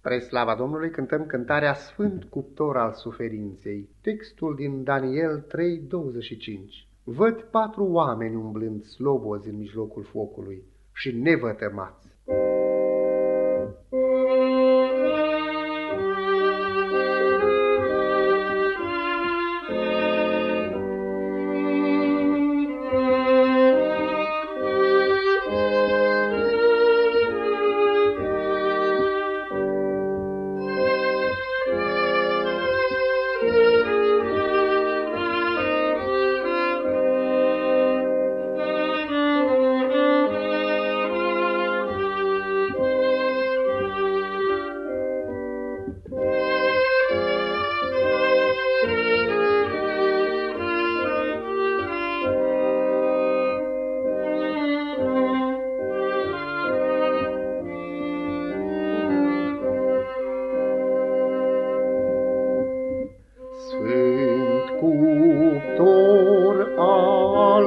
Spre slava Domnului cântăm cântarea Sfânt cuptor al suferinței, textul din Daniel 3:25. Văd patru oameni umblând slobozi în mijlocul focului și nevătămați.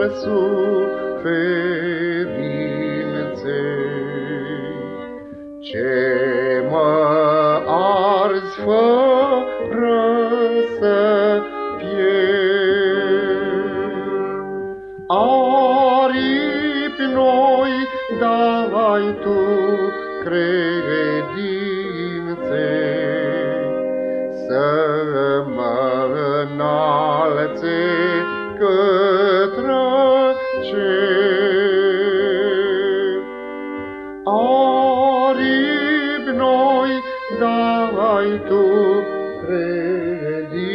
Al suferinței, ce mă arzi fără să pierd. Aripi noi dai tu credinței, Aripi noi dai tu credințe,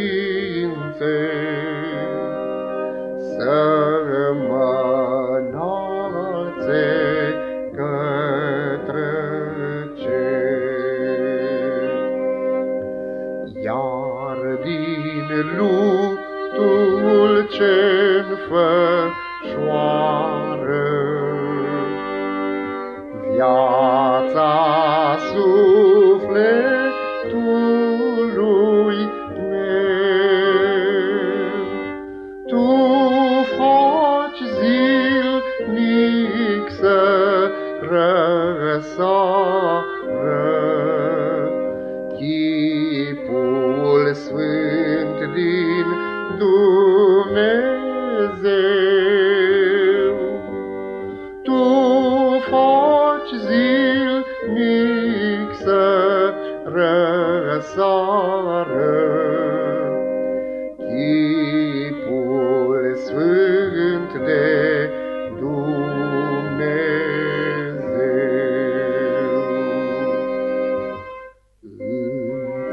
să mă înalțe către cer. Iar din luptul ce-n fășoară. Viața sufletului meu, Tu faci zilnic să răsară chipul sfânt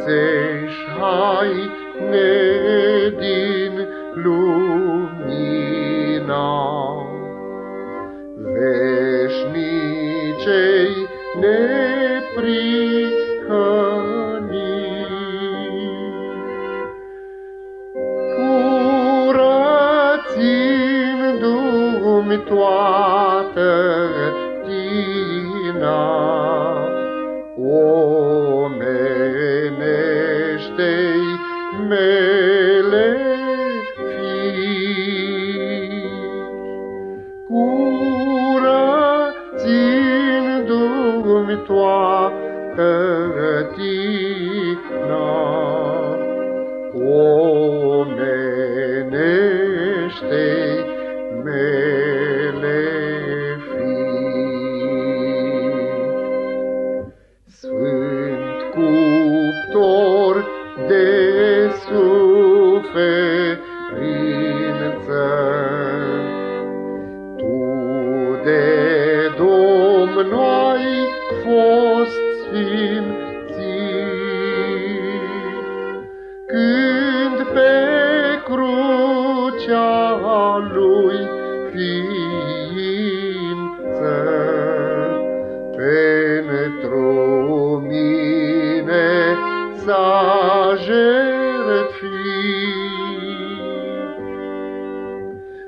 Înțeși haine din lumina veșnicei neprihănii. Curățindu-mi toată tina, s-a jertfit.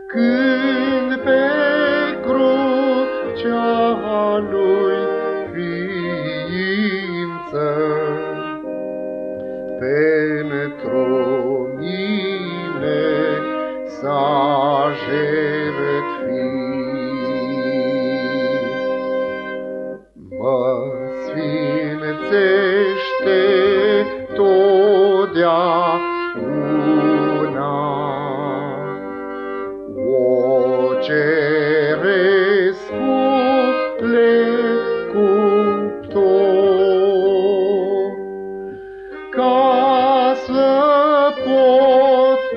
Când pe crucea lui ființă, pentru mine s-a jertfit. Mă sfințește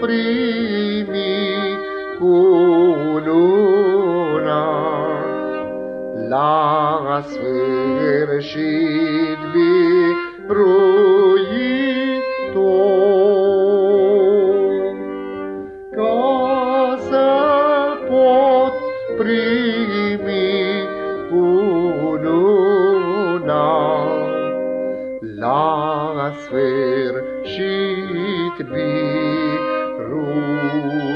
pot primi cununa la sfârșit biruitor. Ca să pot primi Domnul.